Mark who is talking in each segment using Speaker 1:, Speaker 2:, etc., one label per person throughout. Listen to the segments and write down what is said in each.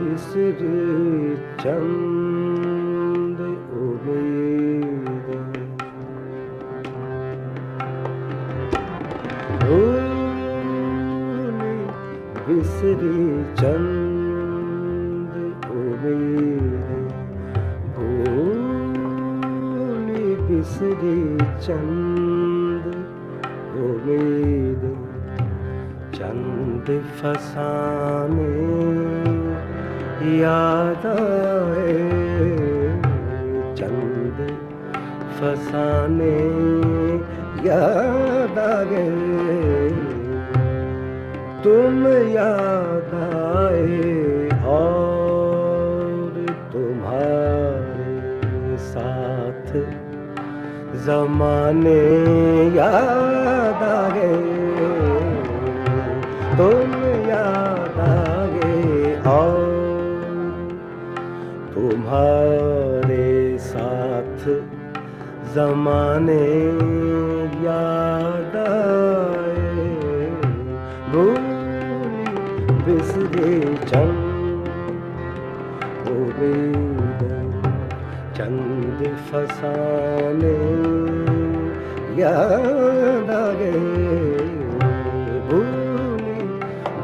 Speaker 1: بسری چند امید۔ بسری چند امید۔ بھول بسری چند امید چند فسانے یاد آئے چند فسانے یاد آ گئے تم یاد آئے زمانے یاد آ گئے۔ تم یاد آ گئے۔ اور تمہارے ساتھ زمانے یاد آئے۔ بھولی بسرے چند چند فسانے۔ یاد آ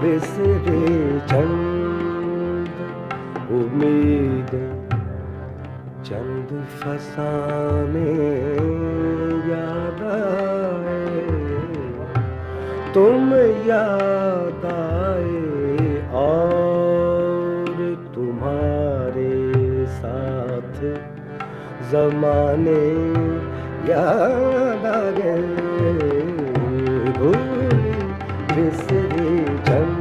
Speaker 1: بسرے چند امید چند فسانے یاد آئے تم یاد آئے اور تمہارے ساتھ زمانے یاد بسری چند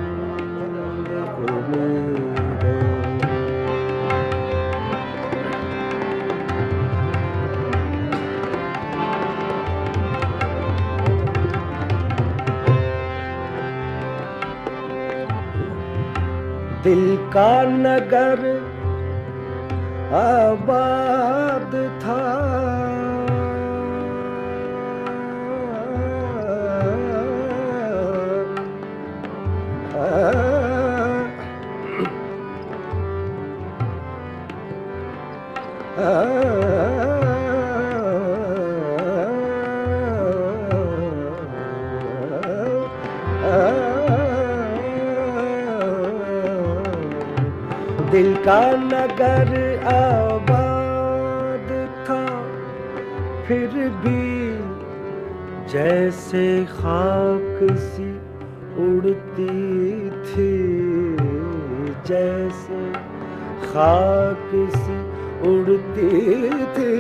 Speaker 1: دل کا نگر آباد نگر آباد تھا، پھر بھی جیسے خاک سی اڑتی تھی، جیسے خاک سی اڑتی تھی،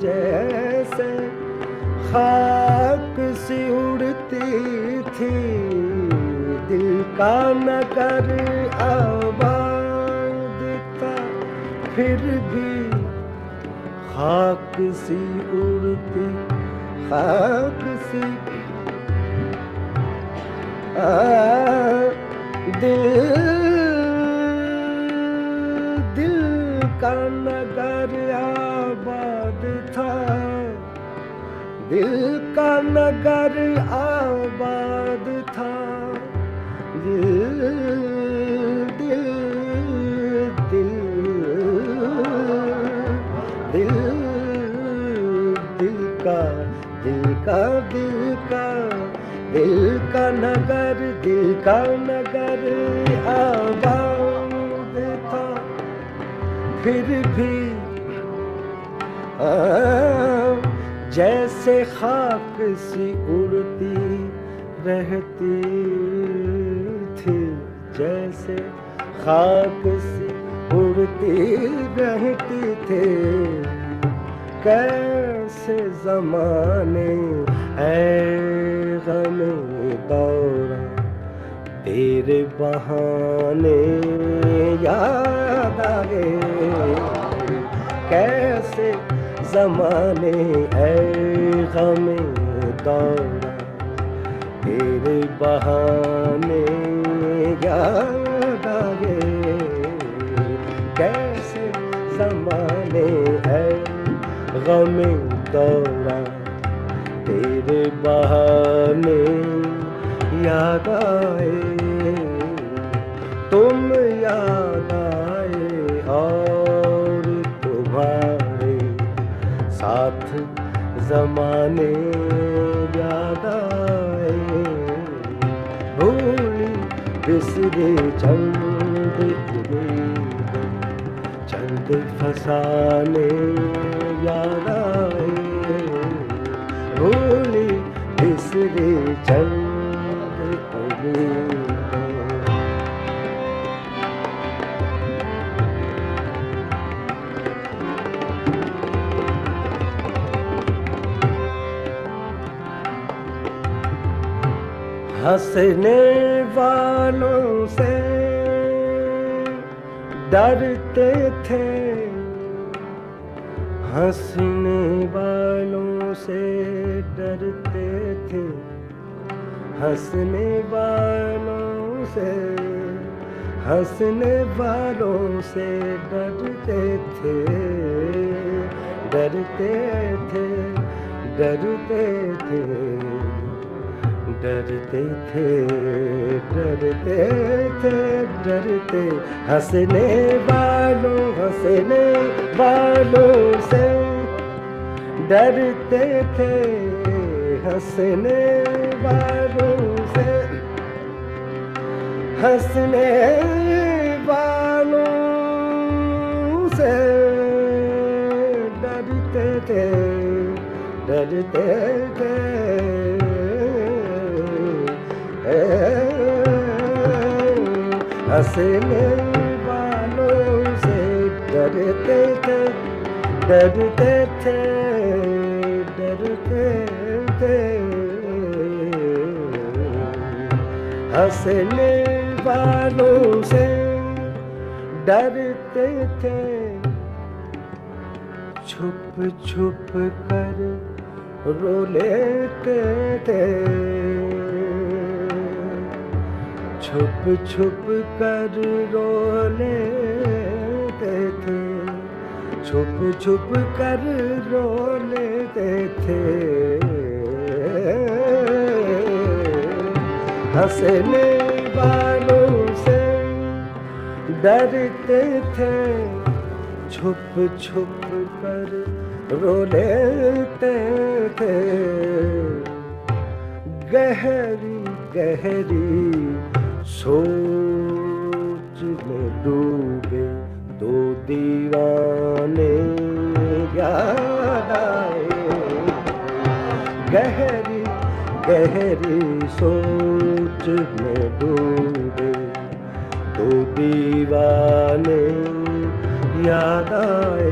Speaker 1: جیسے خاک سی اڑتی تھی۔ دل کا نگر آباد پھر بھی خاک سی اڑتی، خاک سی۔ دل دل کا نگر آباد تھا۔ دل کا نگر آباد تھا۔ دل دل کا نگر آباد تھا، پھر بھی جیسے خاک سی اڑتی رہتی تھی، جیسے خاک سی اڑتی رہتی تھی۔ کیسے زمانے اے غم دورہ؟ تیرے بہانے یاد آ کیسے زمانے اے غم دورہ۔ تیرے بہانے یاد آ کیسے زمانے اے غم دورہ۔ تیرے بہانے یاد آئے، تم یاد آئے اور تمہارے ساتھ زمانے یاد آئے۔ بھولی بسرے چند چند فسانے یاد آئے۔ بھولی بسرے چند ہنسنے والوں سے ڈرتے تھے۔ ہنسنے والوں سے ڈرتے تھے۔ ہنسنے والوں سے، ہنسنے والوں سے ڈرتے تھے۔ ڈرتے تھے ڈرتے تھے۔ ڈرتے تھے ڈرتے تھے ڈرتے ہنسنے والوں ہنسنے والوں سے ڈرتے تھے ہنسنے والوں سے ہنسنے والوں سے ڈرتے تھے ڈرتے تھے ہنسنے والوں سے ڈرتے تھے ڈرتے تھے ڈرتے تھے۔ ہنسنے والوں سے ڈرتے تھے۔ چھپ چھپ کر رو لیتے تھے۔ چھپ چھپ کر رو لیتے تھے۔ چھپ چھپ کر رو لیتے تھے۔ ہنسنے والوں سے ڈرتے تھے۔ چھپ چھپ کر رو لیتے تھے۔ گہری گہری سوچ میں ڈوبے دو دیوانے یاد آئے۔ گہری گہری سوچ میں ڈوبے دو دیوانے یاد آئے۔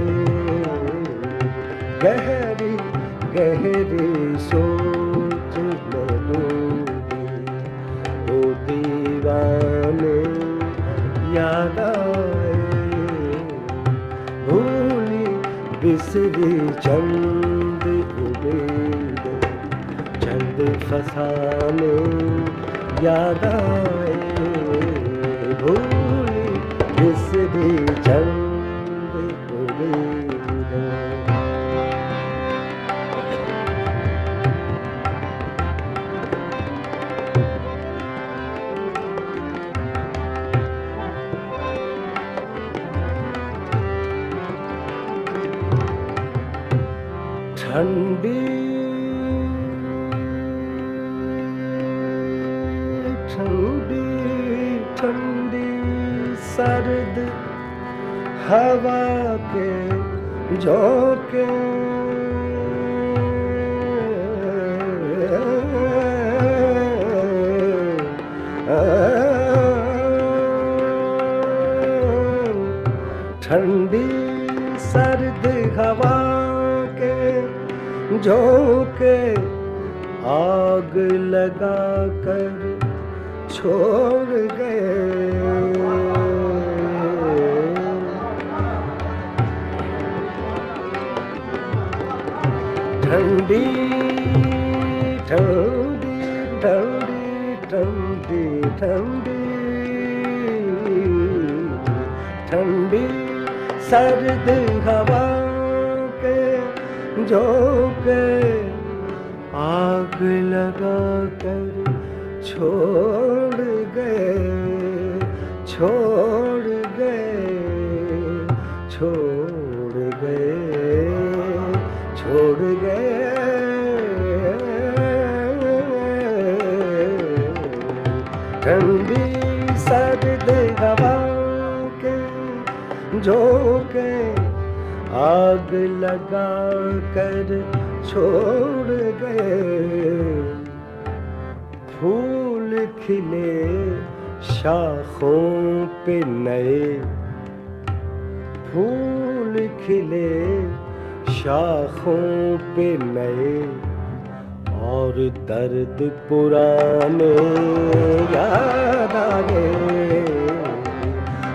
Speaker 1: گہری گہری سوچ بسری چند امید چند فسانے یاد آئے بھولی بسری چند ٹھنڈی ٹھنڈی ٹھنڈی سرد ہوا کے جھونکے چھوڑ گئے۔ ٹھنڈی ٹھنڈی ٹھنڈی ٹھنڈی ٹھنڈی۔ ٹھنڈی سرد ہوا کے جھونکے آگ لگا کر چھوڑ چھوڑ گئے چھوڑ گئے چھوڑ گئے ٹھنڈی سرد ہوا کے جھونکے آگ لگا کر چھوڑ گئے پھول کھلے، شاخوں پہ نئے۔ پھول کھلے، شاخوں پہ نئے۔ اور درد پرانے یاد آگے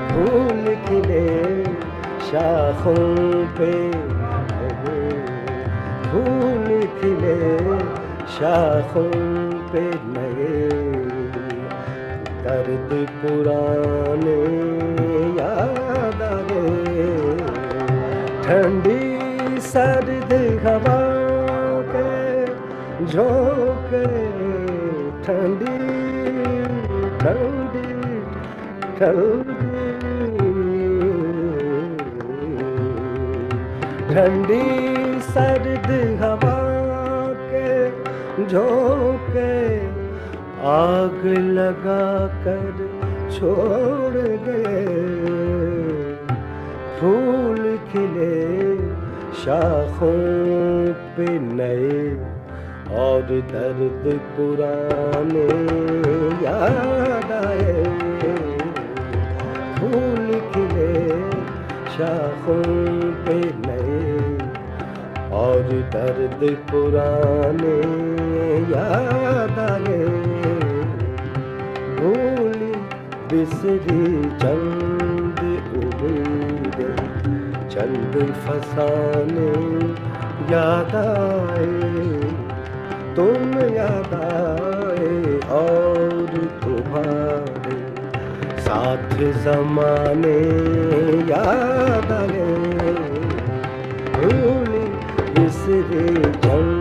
Speaker 1: پھول کھلے، شاخوں پہ پھول کھلے، شاخوں پہ نئے۔ درد پرانے یاد آگے ٹھنڈی سرد ہوا کے جھونکے ٹھنڈی ٹھنڈی ٹھنڈی ٹھنڈی سرد ہوا کے جھونکے آگ لگا کر چھوڑ گئے۔ پھول کھلے شاخوں پہ نئے اور درد پرانے یاد آئے۔ پھول کھلے شاخوں پہ نئے اور درد پرانے یاد آئے۔ بسری چند امید، چند فسانے یاد آئے، تم یاد آئے اور تمہارے ساتھ زمانے یاد آئے۔ بھولی بسری چند